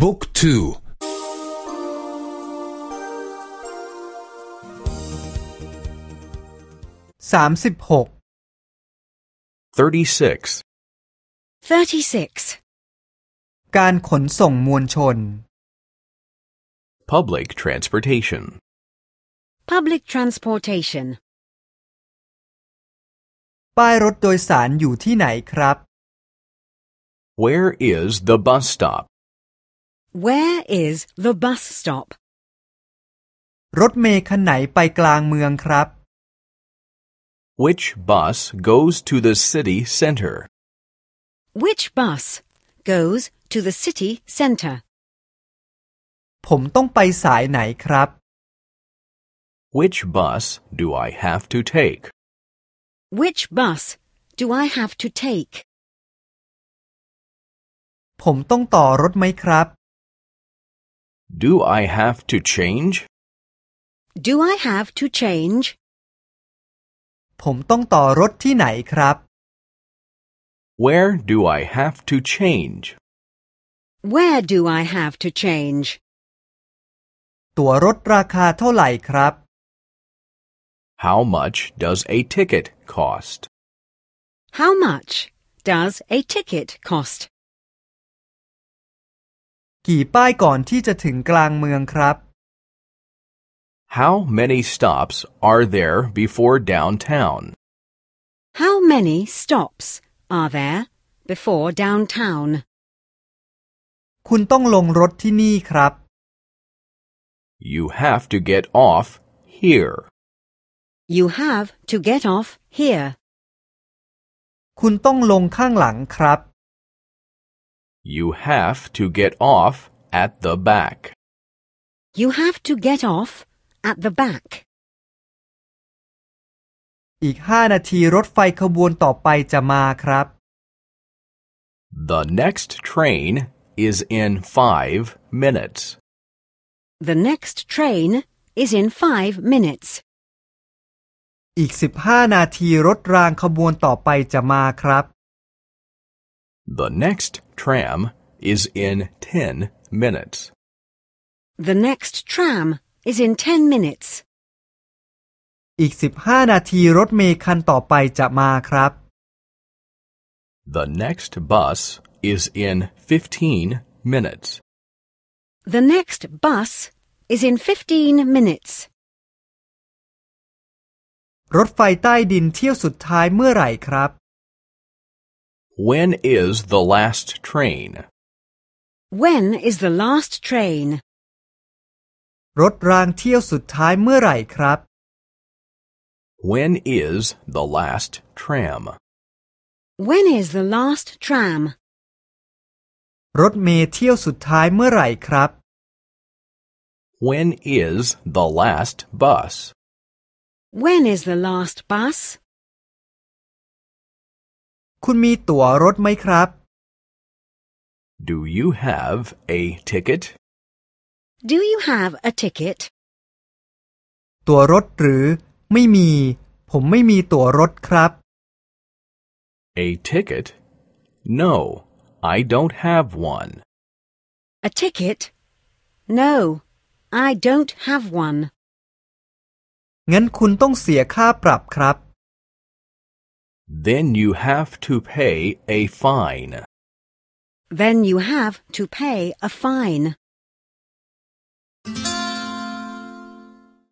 บุ๊กทูสามสิบหก 36. 36. การขนส่งมวลชน Public transportation. Public transportation. ป้ายรถโดยสารอยู่ที่ไหนครับ Where is the bus stop? Where is the bus stop? รถเมล์คันไหนไปกลางเมืองครับ Which bus goes to the city center? Which bus goes to the city centre? ผมต้องไปสายไหนครับ Which bus do I have to take? Which bus do I have to take? ผมต้องต่อรถไหมครับ Do I have to change? Do I have to change? ผมต้องต่อรถที่ไหนครับ Where do I have to change? Where do I have to change? ตั๋วรถราคาเท่าไหร่ครับ How much does a ticket cost? How much does a ticket cost? กี่ป้ายก่อนที่จะถึงกลางเมืองครับ How many stops are there before downtown? How many stops are there before downtown? คุณต้องลงรถที่นี่ครับ You have to get off here. You have to get off here. คุณต้องลงข้างหลังครับ You have to get off at the back. You have to get off at the back. อีกห้านาทีรถไฟขบวนต่อไปจะมาครับ The next train is in five minutes. The next train is in five minutes. อีกสิบห้านาทีรถรางขบวนต่อไปจะมาครับ The next tram is in ten minutes. The next tram is in ten minutes. อีกสิบห้านาทีรถเมล์คันต่อไปจะมาครับ The next bus is in fifteen minutes. The next bus is in fifteen minutes. รถไฟใต้ดินเที่ยวสุดท้ายเมื่อไหร่ครับ When is the last train? When is the last train? รถรางเที่ยวสุดท้ายเมื่อไหร่ครับ When is the last tram? When is the last tram? รถเมล์เที่ยวสุดท้ายเมื่อไหร่ครับ When is the last bus? When is the last bus? คุณมีตั๋วรถไหมครับ Do you have a ticket? Do you have a ticket? ตั๋วรถหรือไม่มี ผมไม่มีตั๋วรถครับ A ticket? No, I don't have one. A ticket? No, I don't have one. งั้นคุณต้องเสียค่าปรับครับ Then you have to pay a fine. Then you have to pay a fine.